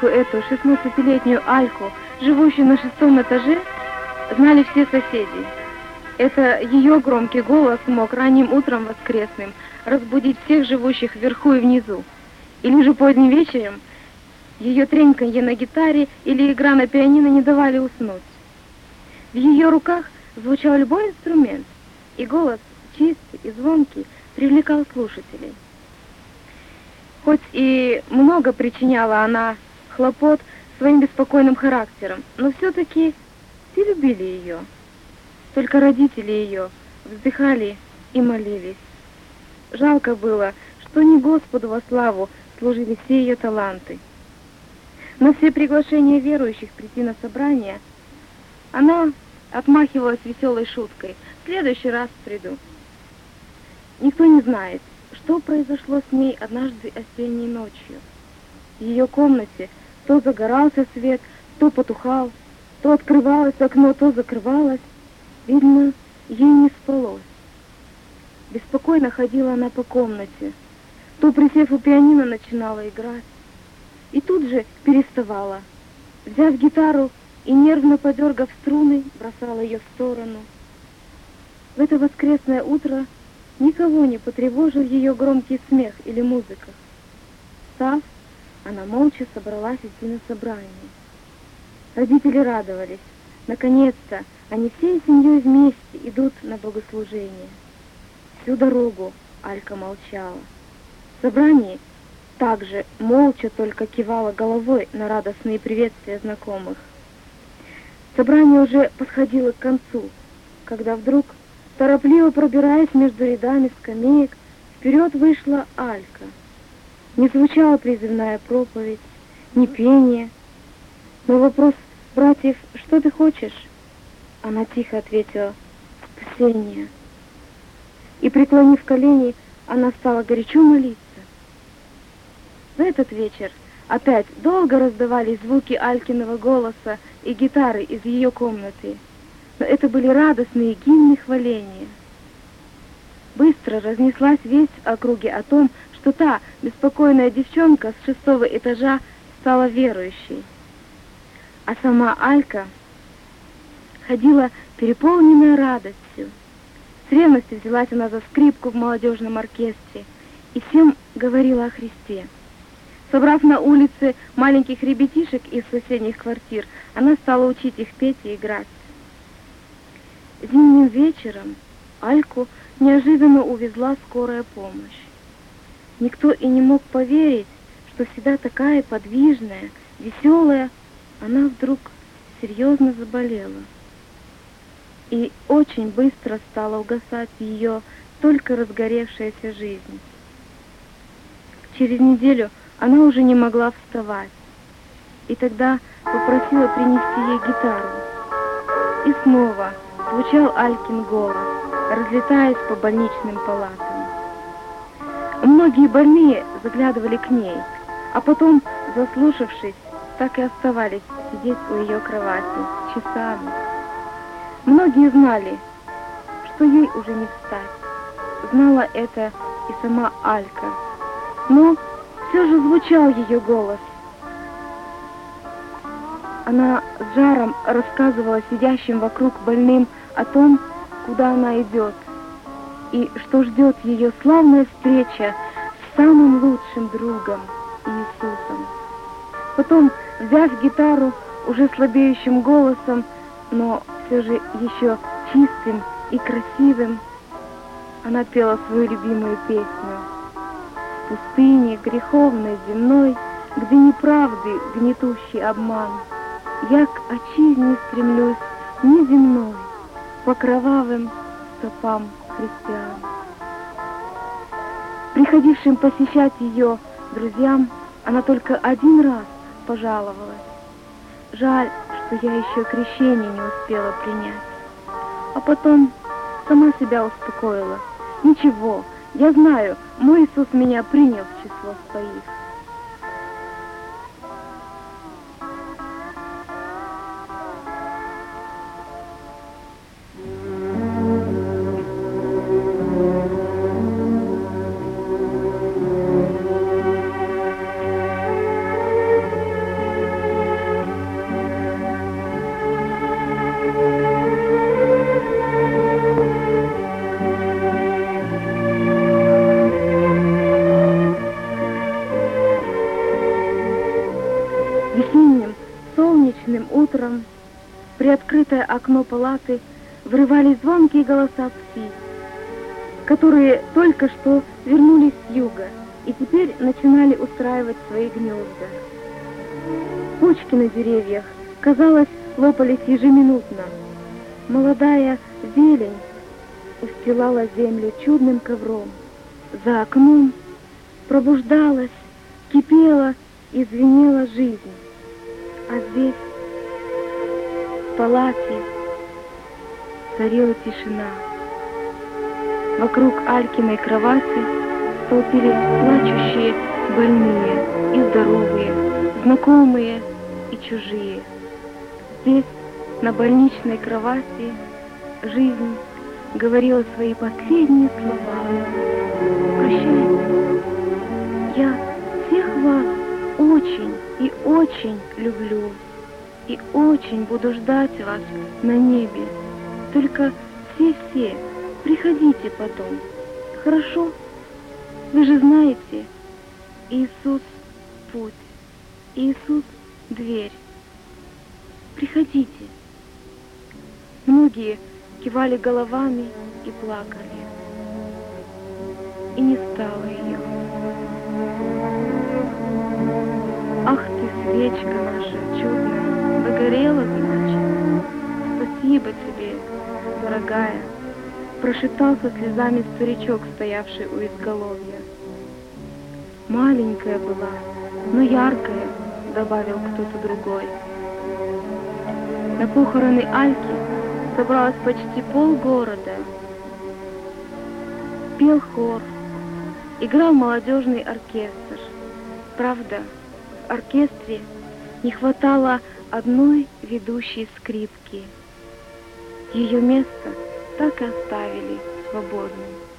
маленькую эту шестнадцатилетнюю Альку, живущую на шестом этаже, знали все соседи. Это ее громкий голос мог ранним утром воскресным разбудить всех живущих вверху и внизу. Или же поздним вечером ее треньканье на гитаре или игра на пианино не давали уснуть. В ее руках звучал любой инструмент, и голос, чистый и звонкий, привлекал слушателей. Хоть и много причиняла она хлопот своим беспокойным характером, но все-таки все любили ее. Только родители ее вздыхали и молились. Жалко было, что не Господу во славу служили все ее таланты. На все приглашения верующих прийти на собрание она отмахивалась веселой шуткой. В следующий раз приду. Никто не знает, что произошло с ней однажды осенней ночью. Ее комнате то загорался свет, то потухал, то открывалось окно, то закрывалось. Видно, ей не спалось. Беспокойно ходила она по комнате. То, присев у пианино, начинала играть. И тут же переставала. Взяв гитару и нервно подергав струны, бросала ее в сторону. В это воскресное утро никого не потревожил ее громкий смех или музыка. Став, она молча собралась идти на собрание. Родители радовались. Наконец-то они всей семьей вместе идут на богослужение. Всю дорогу Алька молчала. В собрании также молча только кивала головой на радостные приветствия знакомых. Собрание уже подходило к концу, когда вдруг, торопливо пробираясь между рядами скамеек, вперед вышла Алька. Не звучала призывная проповедь, ни пение, но вопрос братьев «Что ты хочешь?» Она тихо ответила «Спасение». И, преклонив колени, она стала горячо молиться. В этот вечер опять долго раздавались звуки Алькиного голоса и гитары из ее комнаты, но это были радостные гимны хваления. Быстро разнеслась весть в округе о том, что та беспокойная девчонка с шестого этажа стала верующей. А сама Алька ходила переполненная радостью. С ревностью взялась она за скрипку в молодежном оркестре и всем говорила о Христе. Собрав на улице маленьких ребятишек из соседних квартир, она стала учить их петь и играть. Зимним вечером Альку неожиданно увезла скорая помощь. Никто и не мог поверить, что всегда такая подвижная, веселая, она вдруг серьезно заболела. И очень быстро стала угасать ее только разгоревшаяся жизнь. Через неделю она уже не могла вставать. И тогда попросила принести ей гитару. И снова звучал Алькин голос, разлетаясь по больничным палатам. Многие больные заглядывали к ней, а потом, заслушавшись, так и оставались сидеть у ее кровати часами. Многие знали, что ей уже не встать. Знала это и сама Алька. Но все же звучал ее голос. Она с жаром рассказывала сидящим вокруг больным о том, куда она идет, и что ждет ее славная встреча с самым лучшим другом Иисусом. Потом, взяв гитару уже слабеющим голосом, но все же еще чистым и красивым, она пела свою любимую песню пустыне греховной земной, Где неправды гнетущий обман, Я к отчизне стремлюсь неземной, По кровавым стопам христиан. Приходившим посещать ее друзьям Она только один раз пожаловалась. Жаль, что я еще крещение не успела принять. А потом сама себя успокоила. Ничего, я знаю, мой Иисус меня принял в число своих. Приоткрытое окно палаты врывались звонкие голоса птиц, которые только что вернулись с юга и теперь начинали устраивать свои гнезда. Почки на деревьях, казалось, лопались ежеминутно. Молодая зелень устилала землю чудным ковром. За окном пробуждалась, кипела и звенела жизнь. А здесь, в палате, царила тишина. Вокруг Алькиной кровати столпились плачущие больные и здоровые, знакомые и чужие. Здесь, на больничной кровати, жизнь говорила свои последние слова. Прощайте. Я всех вас очень и очень люблю. И очень буду ждать вас на небе. Только все-все приходите потом. Хорошо? Вы же знаете, Иисус — путь, Иисус — дверь. Приходите. Многие кивали головами и плакали. И не стало ее. Ах ты, свечка наша прошептал со слезами старичок, стоявший у изголовья. Маленькая была, но яркая, добавил кто-то другой. На похороны Альки собралось почти полгорода. Пел хор, играл молодежный оркестр. Правда, в оркестре не хватало одной ведущей скрипки. Ее место так и оставили свободным.